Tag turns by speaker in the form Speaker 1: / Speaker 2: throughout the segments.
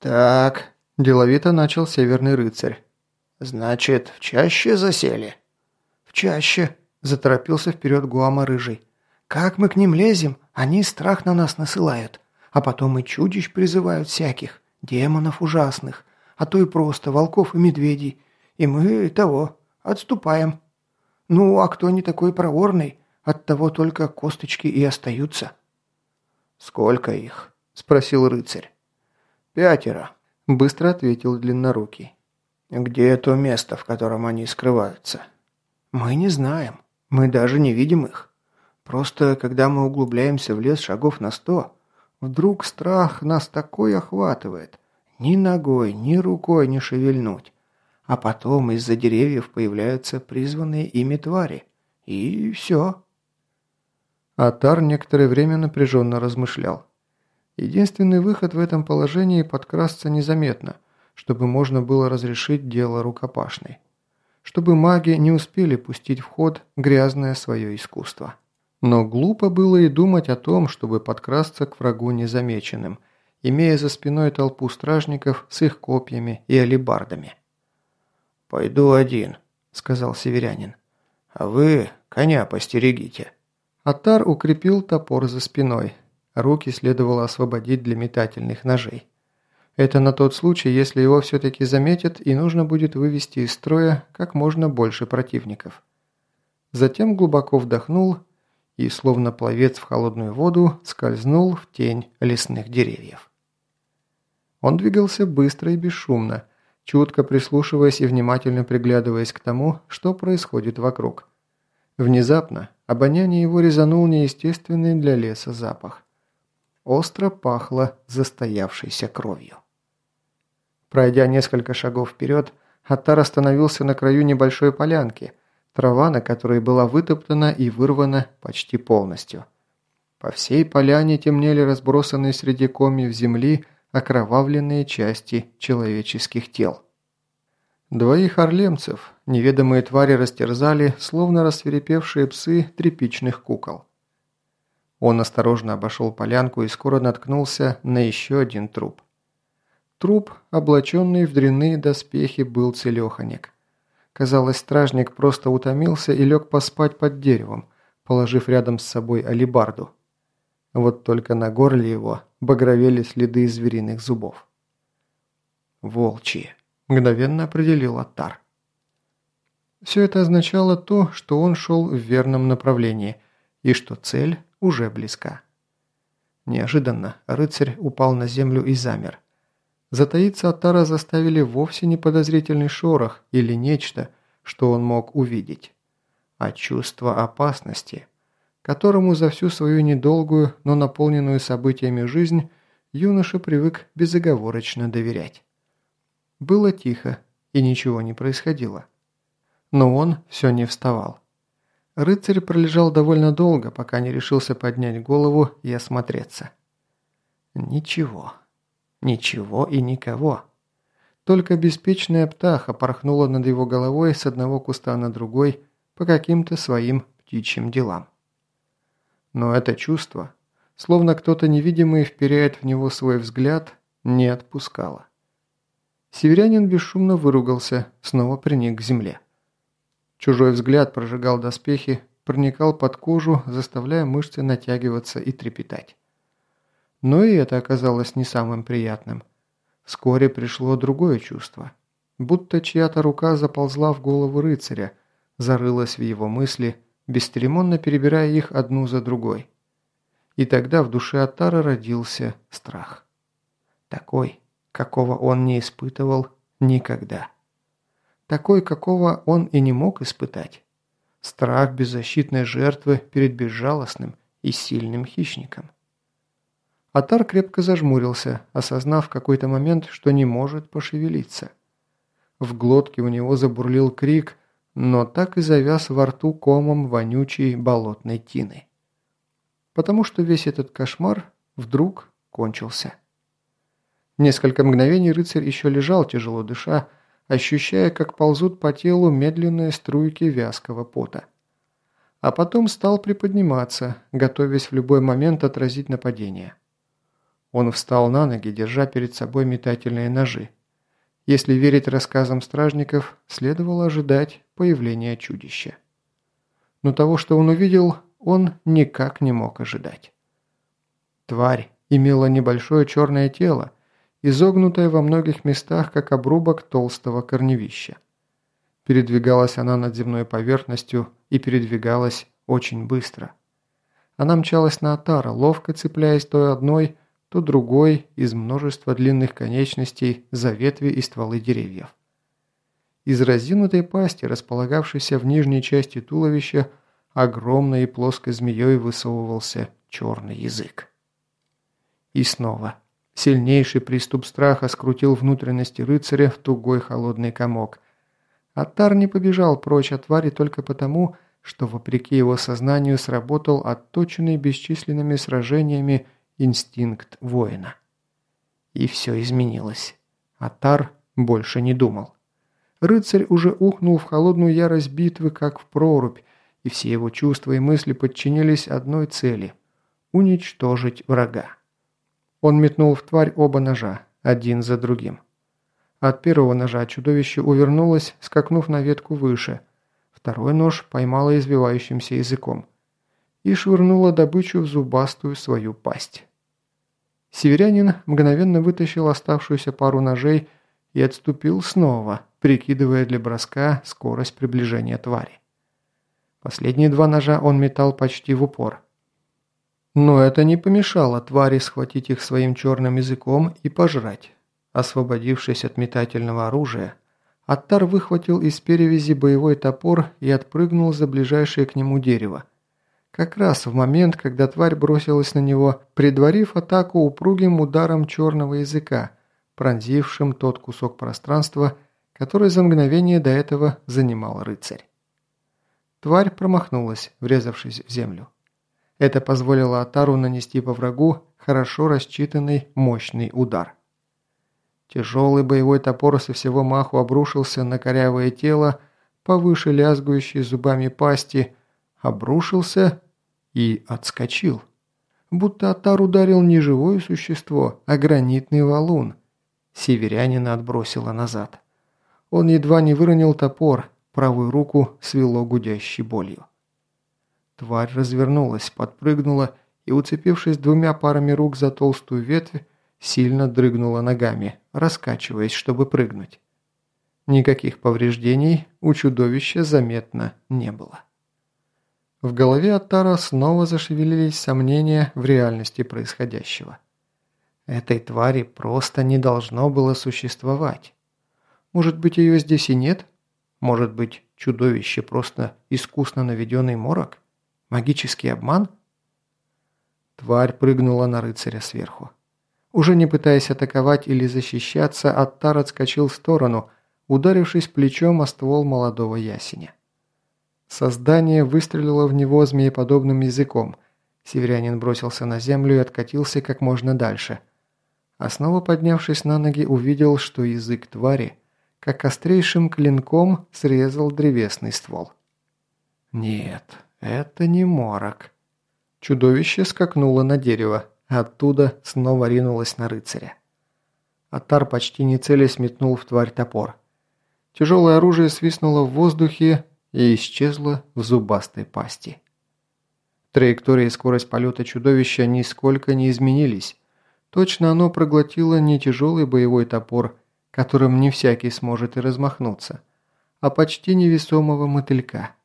Speaker 1: «Так», – деловито начал Северный рыцарь. «Значит, в чаще засели?» «В чаще», – заторопился вперед Гуама Рыжий. «Как мы к ним лезем? Они страх на нас насылают. А потом и чудищ призывают всяких, демонов ужасных, а то и просто волков и медведей. И мы того, отступаем. Ну, а кто не такой проворный, от того только косточки и остаются».
Speaker 2: «Сколько их?» – спросил рыцарь.
Speaker 1: «Пятеро», – быстро ответил Длиннорукий. «Где то место, в котором они скрываются?» «Мы не знаем. Мы даже не видим их. Просто, когда мы углубляемся в лес шагов на сто, вдруг страх нас такой охватывает. Ни ногой, ни рукой не шевельнуть. А потом из-за деревьев появляются призванные ими твари. И все».
Speaker 2: Атар некоторое время напряженно размышлял. Единственный выход в этом положении – подкрасться незаметно, чтобы можно было разрешить дело рукопашной чтобы маги не успели пустить в ход грязное свое искусство. Но глупо было и думать о том, чтобы подкрасться к врагу незамеченным, имея за спиной толпу стражников с их копьями и алебардами.
Speaker 1: «Пойду один», — сказал северянин. «А вы коня постерегите».
Speaker 2: Атар укрепил топор за спиной. Руки следовало освободить для метательных ножей. Это на тот случай, если его все-таки заметят и нужно будет вывести из строя как можно больше противников. Затем глубоко вдохнул и, словно пловец в холодную воду, скользнул в тень лесных деревьев. Он двигался быстро и бесшумно, чутко прислушиваясь и внимательно приглядываясь к тому, что происходит вокруг. Внезапно обоняние его резанул неестественный для леса запах. Остро пахло застоявшейся кровью. Пройдя несколько шагов вперед, Аттар остановился на краю небольшой полянки, трава на которой была вытоптана и вырвана почти полностью. По всей поляне темнели разбросанные среди комьев земли окровавленные части человеческих тел. Двоих орлемцев неведомые твари растерзали, словно рассверепевшие псы тряпичных кукол. Он осторожно обошел полянку и скоро наткнулся на еще один труп. Труп, облаченный в дрянные доспехи, был целеханек. Казалось, стражник просто утомился и лег поспать под деревом, положив рядом с собой алибарду. Вот только на горле его багровели следы звериных зубов. «Волчьи», – мгновенно определил Аттар. Все это означало то, что он шел в верном направлении и что цель уже близка. Неожиданно рыцарь упал на землю и замер – Затаиться от Тара заставили вовсе не подозрительный шорох или нечто, что он мог увидеть, а чувство опасности, которому за всю свою недолгую, но наполненную событиями жизнь юноша привык безоговорочно доверять. Было тихо, и ничего не происходило. Но он все не вставал. Рыцарь пролежал довольно долго, пока не решился поднять голову и осмотреться. Ничего. Ничего и никого. Только беспечная птаха порхнула над его головой с одного куста на другой по каким-то своим птичьим делам. Но это чувство, словно кто-то невидимый вперяет в него свой взгляд, не отпускало. Северянин бесшумно выругался, снова приник к земле. Чужой взгляд прожигал доспехи, проникал под кожу, заставляя мышцы натягиваться и трепетать. Но и это оказалось не самым приятным. Вскоре пришло другое чувство. Будто чья-то рука заползла в голову рыцаря, зарылась в его мысли, бесцеремонно перебирая их одну за другой. И тогда в душе Атара родился страх. Такой, какого он не испытывал никогда. Такой, какого он и не мог испытать. Страх беззащитной жертвы перед безжалостным и сильным хищником. Атар крепко зажмурился, осознав в какой-то момент, что не может пошевелиться. В глотке у него забурлил крик, но так и завяз во рту комом вонючей болотной тины. Потому что весь этот кошмар вдруг кончился. Несколько мгновений рыцарь еще лежал, тяжело дыша, ощущая, как ползут по телу медленные струйки вязкого пота. А потом стал приподниматься, готовясь в любой момент отразить нападение. Он встал на ноги, держа перед собой метательные ножи. Если верить рассказам стражников, следовало ожидать появления чудища. Но того, что он увидел, он никак не мог ожидать. Тварь имела небольшое черное тело, изогнутое во многих местах, как обрубок толстого корневища. Передвигалась она над земной поверхностью и передвигалась очень быстро. Она мчалась на Атара, ловко цепляясь то одной, то другой из множества длинных конечностей за ветви и стволы деревьев. Из разинутой пасти, располагавшейся в нижней части туловища, огромной и плоской змеей высовывался черный язык. И снова. Сильнейший приступ страха скрутил внутренности рыцаря в тугой холодный комок. Атар не побежал прочь от твари только потому, что вопреки его сознанию сработал отточенный бесчисленными сражениями инстинкт воина. И все изменилось. Атар больше не думал. Рыцарь уже ухнул в холодную ярость битвы, как в прорубь, и все его чувства и мысли подчинились одной цели – уничтожить врага. Он метнул в тварь оба ножа, один за другим. От первого ножа чудовище увернулось, скакнув на ветку выше. Второй нож поймало извивающимся языком и швырнуло добычу в зубастую свою пасть. Северянин мгновенно вытащил оставшуюся пару ножей и отступил снова, прикидывая для броска скорость приближения твари. Последние два ножа он метал почти в упор. Но это не помешало твари схватить их своим черным языком и пожрать. Освободившись от метательного оружия, Аттар выхватил из перевязи боевой топор и отпрыгнул за ближайшее к нему дерево. Как раз в момент, когда тварь бросилась на него, предварив атаку упругим ударом черного языка, пронзившим тот кусок пространства, который за мгновение до этого занимал рыцарь. Тварь промахнулась, врезавшись в землю. Это позволило Атару нанести по врагу хорошо рассчитанный мощный удар. Тяжелый боевой топор со всего маху обрушился на корявое тело, повыше лязгующей зубами пасти, обрушился и отскочил. Будто Атар ударил не живое существо, а гранитный валун. Северянина отбросило назад. Он едва не выронил топор, правую руку свело гудящей болью. Тварь развернулась, подпрыгнула и, уцепившись двумя парами рук за толстую ветвь, сильно дрыгнула ногами, раскачиваясь, чтобы прыгнуть. Никаких повреждений у чудовища заметно не было. В голове Аттара снова зашевелились сомнения в реальности происходящего. Этой твари просто не должно было существовать. Может быть, ее здесь и нет? Может быть, чудовище просто искусно наведенный морок? Магический обман? Тварь прыгнула на рыцаря сверху. Уже не пытаясь атаковать или защищаться, Аттар отскочил в сторону, ударившись плечом о ствол молодого ясеня. Создание выстрелило в него змееподобным языком. Северянин бросился на землю и откатился как можно дальше. А снова поднявшись на ноги, увидел, что язык твари, как острейшим клинком, срезал древесный ствол. Нет, «Это не морок». Чудовище скакнуло на дерево, оттуда снова ринулось на рыцаря. Атар почти не целясь метнул в тварь топор. Тяжелое оружие свистнуло в воздухе и исчезло в зубастой пасти. Траектория и скорость полета чудовища нисколько не изменились. Точно оно проглотило не тяжелый боевой топор, которым не всякий сможет и размахнуться, а почти невесомого мотылька –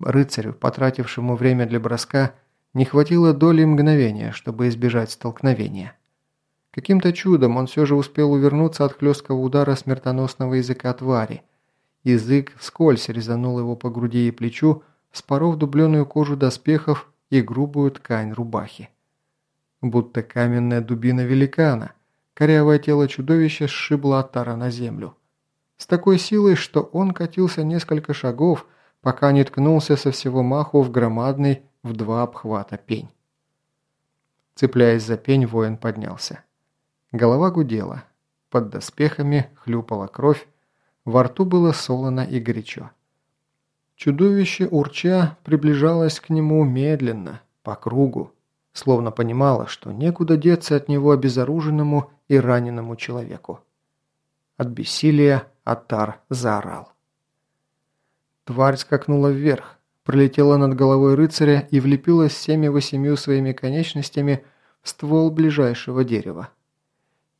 Speaker 2: Рыцарю, потратившему время для броска, не хватило доли мгновения, чтобы избежать столкновения. Каким-то чудом он все же успел увернуться от хлесткого удара смертоносного языка твари. Язык вскользь резанул его по груди и плечу, споров дубленую кожу доспехов и грубую ткань рубахи. Будто каменная дубина великана, корявое тело чудовища сшибло Атара на землю. С такой силой, что он катился несколько шагов, пока не ткнулся со всего маху в громадный в два обхвата пень. Цепляясь за пень, воин поднялся. Голова гудела. Под доспехами хлюпала кровь, во рту было солоно и горячо. Чудовище урча приближалось к нему медленно, по кругу, словно понимала, что некуда деться от него обезоруженному и раненому человеку. От бессилия Атар заорал. Тварь скакнула вверх, пролетела над головой рыцаря и влепилась всеми-восемью своими конечностями в ствол ближайшего дерева.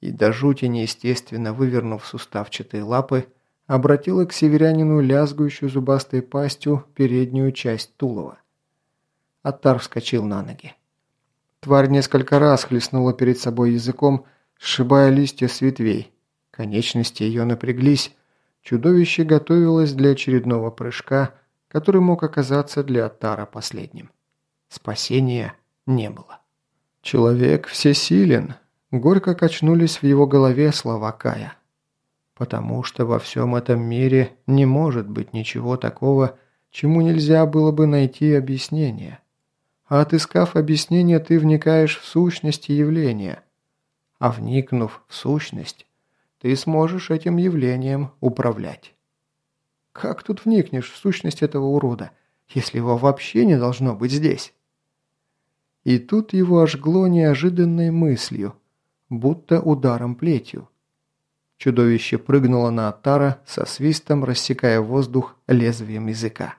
Speaker 2: И до жути неестественно вывернув суставчатые лапы, обратила к северянину лязгующую зубастой пастью переднюю часть тулова. Атар вскочил на ноги. Тварь несколько раз хлестнула перед собой языком, сшибая листья с ветвей. Конечности ее напряглись. Чудовище готовилось для очередного прыжка, который мог оказаться для Атара последним. Спасения не было. «Человек всесилен», — горько качнулись в его голове слова Кая. «Потому что во всем этом мире не может быть ничего такого, чему нельзя было бы найти объяснение». А отыскав объяснение, ты вникаешь в сущность явления. А вникнув в сущность, ты сможешь этим явлением управлять. Как тут вникнешь в сущность этого урода, если его вообще не должно быть здесь? И тут его ожгло неожиданной мыслью, будто ударом плетью. Чудовище прыгнуло на Атара со свистом, рассекая воздух лезвием языка.